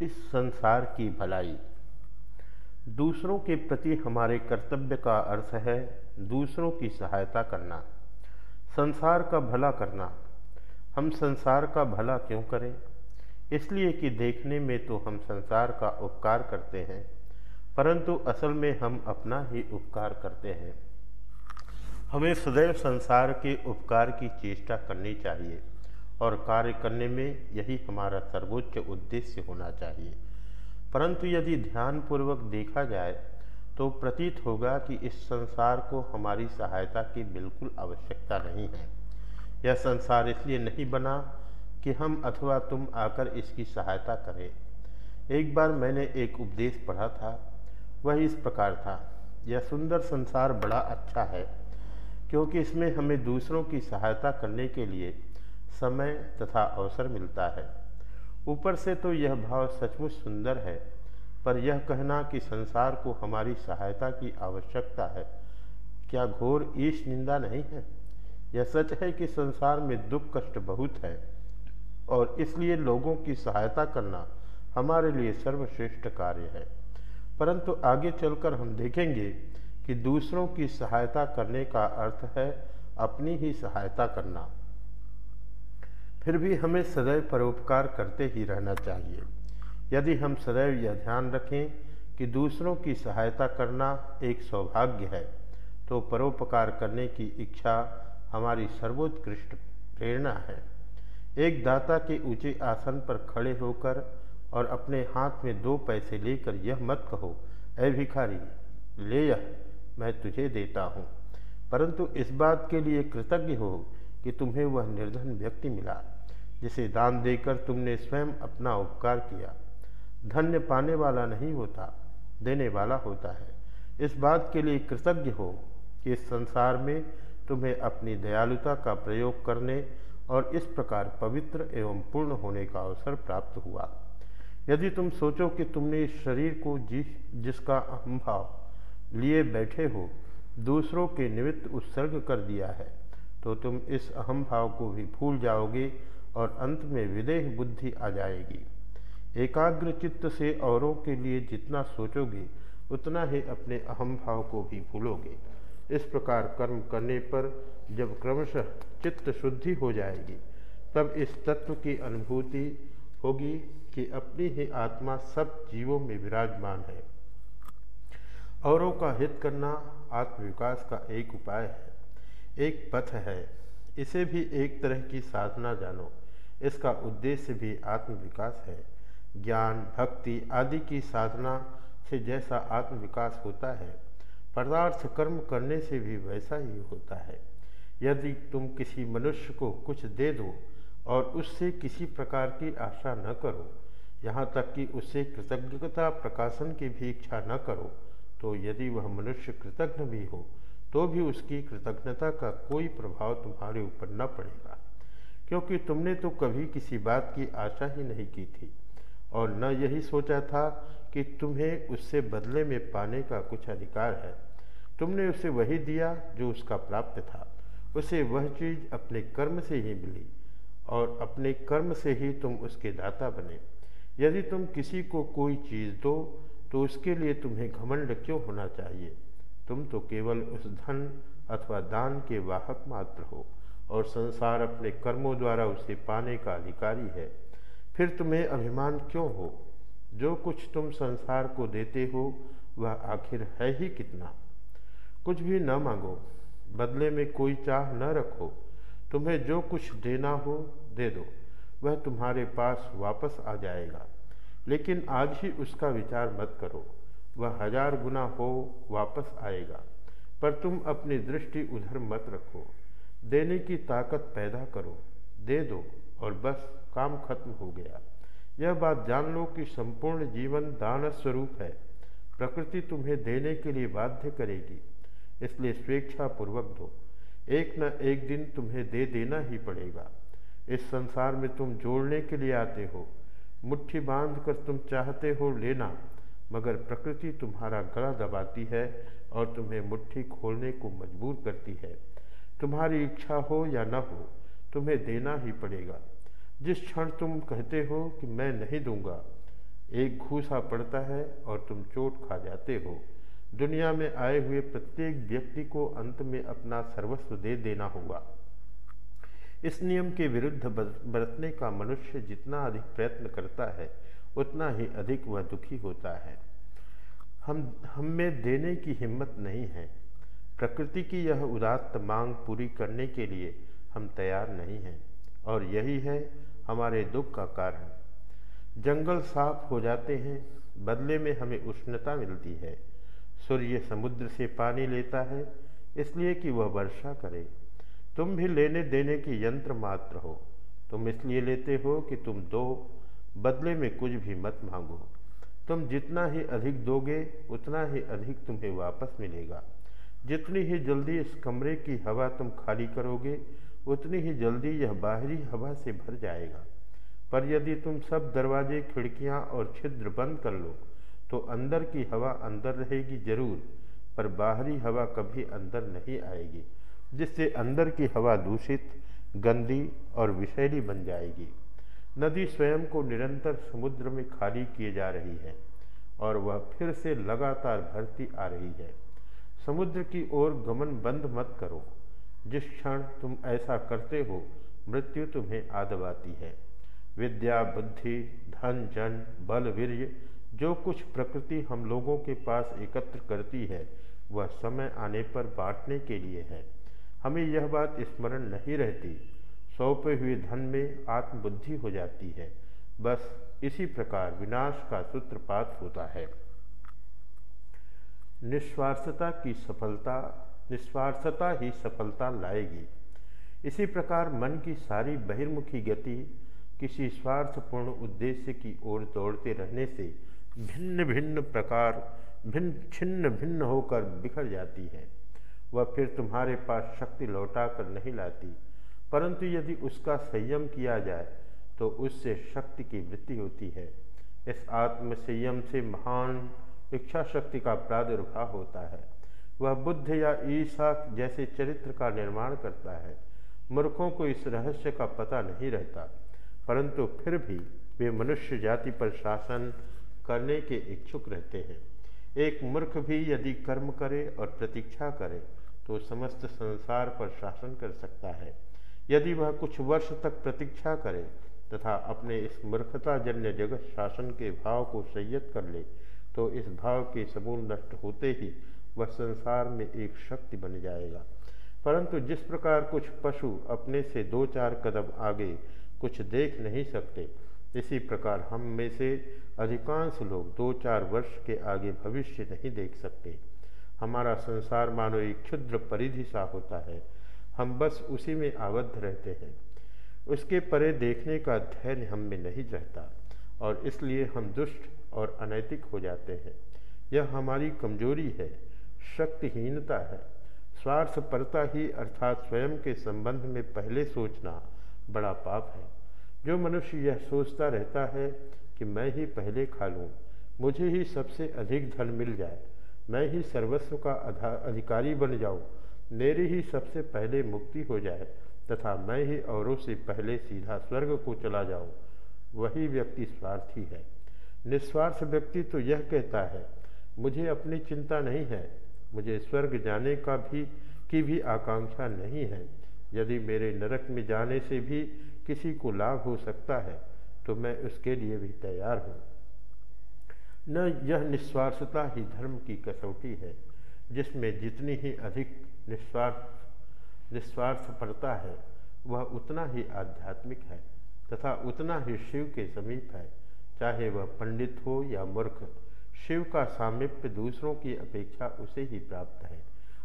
इस संसार की भलाई। दूसरों के प्रति हमारे कर्तव्य का अर्थ है दूसरों की सहायता करना, संसार का भला करना। हम संसार का भला क्यों करें? इसलिए कि देखने में तो हम संसार का उपकार करते हैं, परंतु असल में हम अपना ही उपकार करते हैं। हमें सदैव संसार के उपकार की चेष्टा करनी चाहिए। और कार्य करने में यही हमारा सर्वोच्च उद्देश्य होना चाहिए। परंतु यदि ध्यानपूर्वक देखा जाए तो प्रतीत होगा कि इस संसार को हमारी सहायता की बिल्कुल आवश्यकता नहीं है। यह संसार इसलिए नहीं बना कि हम अथवा तुम आकर इसकी सहायता करें। एक बार मैंने एक उपदेश पढ़ा था, वह इस प्रकार था, यह सुंदर संसार बड़ा अच्छा है, क्योंकि इसमें हमें दूसरों की सहायता करने के लिए समय तथा अवसर मिलता है। ऊपर से तो यह भाव सचमुच सुंदर है, पर यह कहना कि संसार को हमारी सहायता की आवश्यकता है, क्या घोर ईश निंदा नहीं है? यह सच है कि संसार में दुख कष्ट बहुत है, और इसलिए लोगों की सहायता करना हमारे लिए सर्वश्रेष्ठ कार्य है। परंतु आगे चलकर हम देखेंगे कि दूसरों की सहायता करने का अर्थ है अपनी ही सहायता करना। फिर भी हमें सदैव परोपकार करते ही रहना चाहिए। यदि हम सदैव यह ध्यान रखें कि दूसरों की सहायता करना एक सौभाग्य है तो परोपकार करने की इच्छा हमारी सर्वोत्कृष्ट प्रेरणा है। एक दाता के ऊँचे आसन पर खड़े होकर और अपने हाथ में दो पैसे लेकर यह मत कहो, ऐ भिखारी, ले यह, मैं तुझे देता हूँ। परंतु इस बात के लिए कृतज्ञ हो कि तुम्हें वह निर्धन व्यक्ति मिला, जिसे दान देकर तुमने स्वयं अपना उपकार किया। धन्य पाने वाला नहीं होता, देने वाला होता है। इस बात के लिए कृतज्ञ हो कि इस संसार में तुम्हें अपनी दयालुता का प्रयोग करने और इस प्रकार पवित्र एवं पूर्ण होने का अवसर प्राप्त हुआ। यदि तुम सोचो कि तुमने इस शरीर को जिस, जिसका अहमभाव लिए बैठे हो, दूसरों के निमित्त उत्सर्ग कर दिया है तो तुम इस अहम भाव को भी भूल जाओगे और अंत में विदेह बुद्धि आ जाएगी। एकाग्र चित्त से औरों के लिए जितना सोचोगे, उतना ही अपने अहम भाव को भी भूलोगे। इस प्रकार कर्म करने पर जब क्रमशः चित्त शुद्धि हो जाएगी, तब इस तत्व की अनुभूति होगी कि अपनी ही आत्मा सब जीवों में विराजमान है। औरों का हित करना आत्मविकास का एक उपाय है। एक पथ है। इसे भी एक तरह की साधना जानो। इसका उद्देश्य भी आत्मविकास है। ज्ञान, भक्ति आदि की साधना से जैसा आत्मविकास होता है, पदार्थ कर्म करने से भी वैसा ही होता है। यदि तुम किसी मनुष्य को कुछ दे दो और उससे किसी प्रकार की आशा न करो, यहाँ तक कि उससे कृतज्ञता प्रकाशन की भी इच्छा न करो तो यदि वह मनुष्य कृतज्ञ भी हो तो भी उसकी कृतज्ञता का कोई प्रभाव तुम्हारे ऊपर न पड़ेगा। क्योंकि तुमने तो कभी किसी बात की आशा ही नहीं की थी। और न यही सोचा था कि तुम्हें उससे बदले में पाने का कुछ अधिकार है। तुमने उसे वही दिया जो उसका प्राप्त था। उसे वह चीज़ अपने कर्म से ही मिली और अपने कर्म से ही तुम उसके दाता बने। यदि तुम किसी को कोई चीज़ दो तो उसके लिए तुम्हें घमंड क्यों होना चाहिए? तुम तो केवल उस धन अथवा दान के वाहक मात्र हो, और संसार अपने कर्मों द्वारा उसे पाने का अधिकारी है। फिर तुम्हें अभिमान क्यों हो? जो कुछ तुम संसार को देते हो, वह आखिर है ही कितना? कुछ भी न मांगो, बदले में कोई चाह न रखो। तुम्हें जो कुछ देना हो, दे दो, वह तुम्हारे पास वापस आ जाएगा। लेकिन आज ही उसका विचार मत करो। वह हज़ार गुना हो, वापस आएगा। पर तुम अपनी दृष्टि उधर मत रखो। देने की ताकत पैदा करो, दे दो, और बस, काम खत्म हो गया। यह बात जान लो कि संपूर्ण जीवन दान स्वरूप है। प्रकृति तुम्हें देने के लिए बाध्य करेगी, इसलिए स्वेच्छापूर्वक दो। एक न एक दिन तुम्हें दे देना ही पड़ेगा। इस संसार में तुम जोड़ने के लिए आते हो। मुट्ठी बाँध कर तुम चाहते हो लेना मगर प्रकृति तुम्हारा गला दबाती है और तुम्हें मुट्ठी खोलने को मजबूर करती है। तुम्हारी इच्छा हो या न हो, तुम्हें देना ही पड़ेगा। जिस क्षण तुम कहते हो कि मैं नहीं दूँगा, एक घूसा पड़ता है और तुम चोट खा जाते हो। दुनिया में आए हुए प्रत्येक व्यक्ति को अंत में अपना सर्वस्व दे देना होगा। इस नियम के विरुद्ध बरतने का मनुष्य जितना अधिक प्रयत्न करता है उतना ही अधिक वह दुखी होता है। हम हम में देने की हिम्मत नहीं है। प्रकृति की यह उदात्त मांग पूरी करने के लिए हम तैयार नहीं हैं, और यही है हमारे दुख का कारण। जंगल साफ़ हो जाते हैं, बदले में हमें उष्णता मिलती है। सूर्य समुद्र से पानी लेता है, इसलिए कि वह वर्षा करे। तुम भी लेने देने की यंत्र मात्र हो। तुम इसलिए लेते हो कि तुम दो बदले में कुछ भी मत मांगो। तुम जितना ही अधिक दोगे, उतना ही अधिक तुम्हें वापस मिलेगा। जितनी ही जल्दी इस कमरे की हवा तुम खाली करोगे, उतनी ही जल्दी यह बाहरी हवा से भर जाएगा। पर यदि तुम सब दरवाजे, खिड़कियाँ और छिद्र बंद कर लो तो अंदर की हवा अंदर रहेगी ज़रूर, पर बाहरी हवा कभी अंदर नहीं आएगी, जिससे अंदर की हवा दूषित, गंदी और विषैली बन जाएगी। नदी स्वयं को निरंतर समुद्र में खाली किए जा रही है और वह फिर से लगातार भरती आ रही है। समुद्र की ओर गमन बंद मत करो। जिस क्षण तुम ऐसा करते हो, मृत्यु तुम्हें आदबाती है। विद्या, बुद्धि, धन, जन, बल, वीर्य, जो कुछ प्रकृति हम लोगों के पास एकत्र करती है, वह समय आने पर बांटने के लिए है। हमें यह बात स्मरण नहीं रहती सौंपे हुए धन में आत्मबुद्धि हो जाती है। बस इसी प्रकार विनाश का सूत्रपात होता है। निस्वार्थता की सफलता, निस्वार्थता ही सफलता लाएगी। इसी प्रकार मन की सारी बहिर्मुखी गति किसी स्वार्थपूर्ण उद्देश्य की ओर दौड़ते रहने से भिन्न भिन्न प्रकार, भिन्न, छिन्न भिन्न होकर बिखर जाती है। वह फिर तुम्हारे पास शक्ति लौटा कर नहीं लाती। परंतु यदि उसका संयम किया जाए तो उससे शक्ति की वृद्धि होती है। इस आत्म संयम से महान इच्छा शक्ति का प्रादुर्भाव होता है। वह बुद्ध या ईसा जैसे चरित्र का निर्माण करता है। मूर्खों को इस रहस्य का पता नहीं रहता, परंतु फिर भी वे मनुष्य जाति पर शासन करने के इच्छुक रहते हैं। एक मूर्ख भी यदि कर्म करे और प्रतीक्षा करे तो समस्त संसार पर शासन कर सकता है। यदि वह कुछ वर्ष तक प्रतीक्षा करे तथा अपने इस मूर्खताजन्य जगत शासन के भाव को संयत कर ले तो इस भाव के समूल नष्ट होते ही वह संसार में एक शक्ति बन जाएगा। परंतु जिस प्रकार कुछ पशु अपने से दो चार कदम आगे कुछ देख नहीं सकते, इसी प्रकार हम में से अधिकांश लोग दो चार वर्ष के आगे भविष्य नहीं देख सकते। हमारा संसार मानो एक क्षुद्र परिधि सा होता है हम बस उसी में आबद्ध रहते हैं। उसके परे देखने का धैर्य हम में नहीं रहता और इसलिए हम दुष्ट और अनैतिक हो जाते हैं। यह हमारी कमज़ोरी है, शक्तिहीनता है। स्वार्थपरता ही अर्थात स्वयं के संबंध में पहले सोचना बड़ा पाप है। जो मनुष्य यह सोचता रहता है कि मैं ही पहले खा लूँ, मुझे ही सबसे अधिक धन मिल जाए, मैं ही सर्वस्व का अधिकारी बन जाऊँ मेरी ही सबसे पहले मुक्ति हो जाए तथा मैं ही औरों से पहले सीधा स्वर्ग को चला जाऊँ, वही व्यक्ति स्वार्थी है। निस्वार्थ व्यक्ति तो यह कहता है, मुझे अपनी चिंता नहीं है, मुझे स्वर्ग जाने का भी, की भी आकांक्षा नहीं है। यदि मेरे नरक में जाने से भी किसी को लाभ हो सकता है तो मैं उसके लिए भी तैयार हूँ। न यह निस्वार्थता ही धर्म की कसौटी है। जिसमें जितनी ही अधिक निस्वार्थ निस्वार्थ पड़ता है, वह उतना ही आध्यात्मिक है तथा उतना ही शिव के समीप है। चाहे वह पंडित हो या मूर्ख, शिव का सामिप्य दूसरों की अपेक्षा उसे ही प्राप्त है।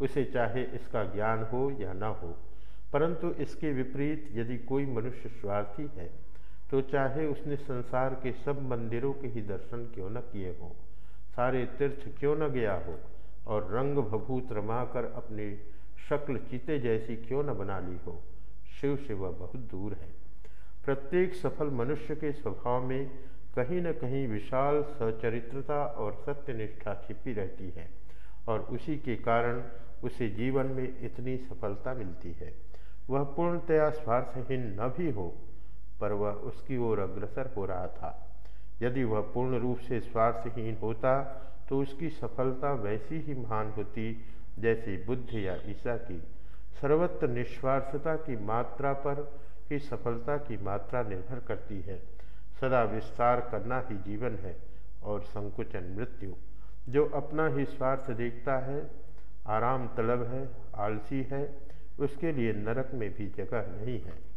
उसे चाहे इसका ज्ञान हो या न हो, परंतु इसके विपरीत यदि कोई मनुष्य स्वार्थी है तो चाहे उसने संसार के सब मंदिरों के ही दर्शन क्यों न किए हों, सारे तीर्थ क्यों न गया हो और रंग भभूत रमाकर अपनी शक्ल चीते जैसी क्यों न बना ली हो? शिव से वह बहुत दूर है। प्रत्येक सफल मनुष्य के स्वभाव में कहीं न कहीं विशाल सचरित्रता और सत्यनिष्ठा छिपी रहती है और उसी के कारण उसे जीवन में इतनी सफलता मिलती है। वह पूर्णतया स्वार्थहीन न भी हो, पर वह उसकी ओर अग्रसर हो रहा था। यदि वह पूर्ण रूप से स्वार्थहीन होता तो उसकी सफलता वैसी ही महान होती, जैसे बुद्ध या ईसा की। सर्वत्र निस्वार्थता की मात्रा पर ही सफलता की मात्रा निर्भर करती है। सदा विस्तार करना ही जीवन है और संकुचन मृत्यु। जो अपना ही स्वार्थ देखता है, आराम तलब है, आलसी है, उसके लिए नरक में भी जगह नहीं है।